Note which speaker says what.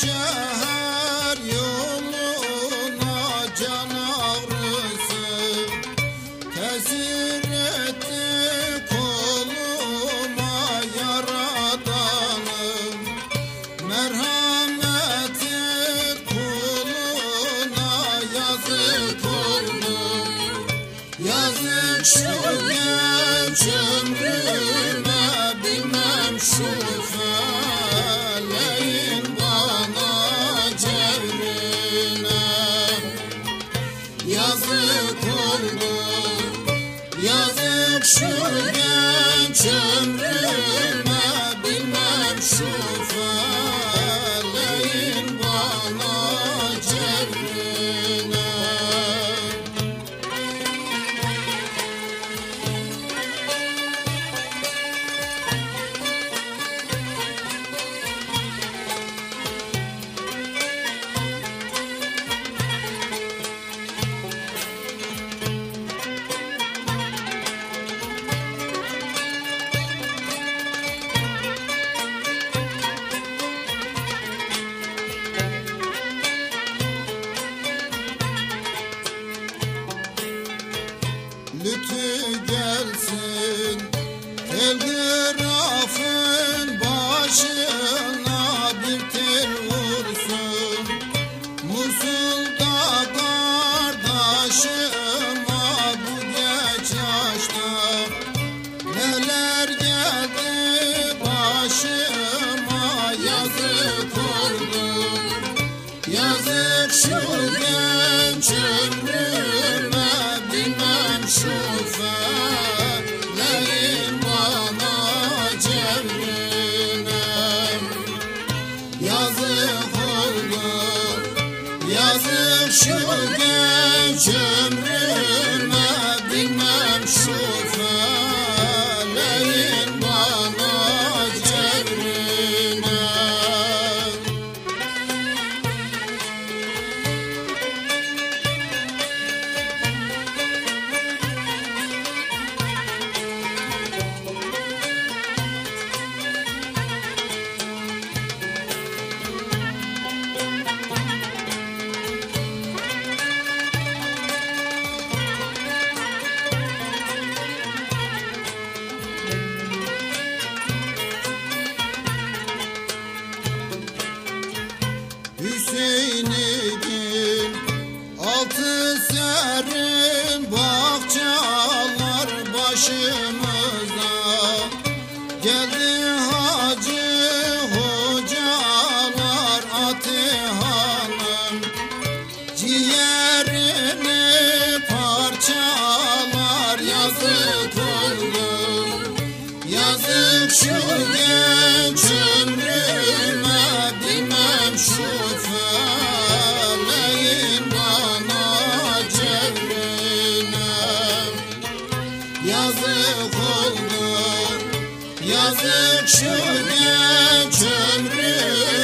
Speaker 1: şehir yoluna can ağrısı Tesir etti koluma yaradanım. Merhameti kuluna yazık oldu. Yazık şu genç ömrüme bilmem şu Yazık şu genç ömrüme bilmem şu feleğin Telgrafın başına bir tel vursun. Musul'da kardeşime bu yaşta Neler geldi başıma yazık oldu. Yazık şu genç ömrüme bilmem şu Yazık oldu Yazık şu genç Sarah. yazık oldu. Yazık şöyle çömrüm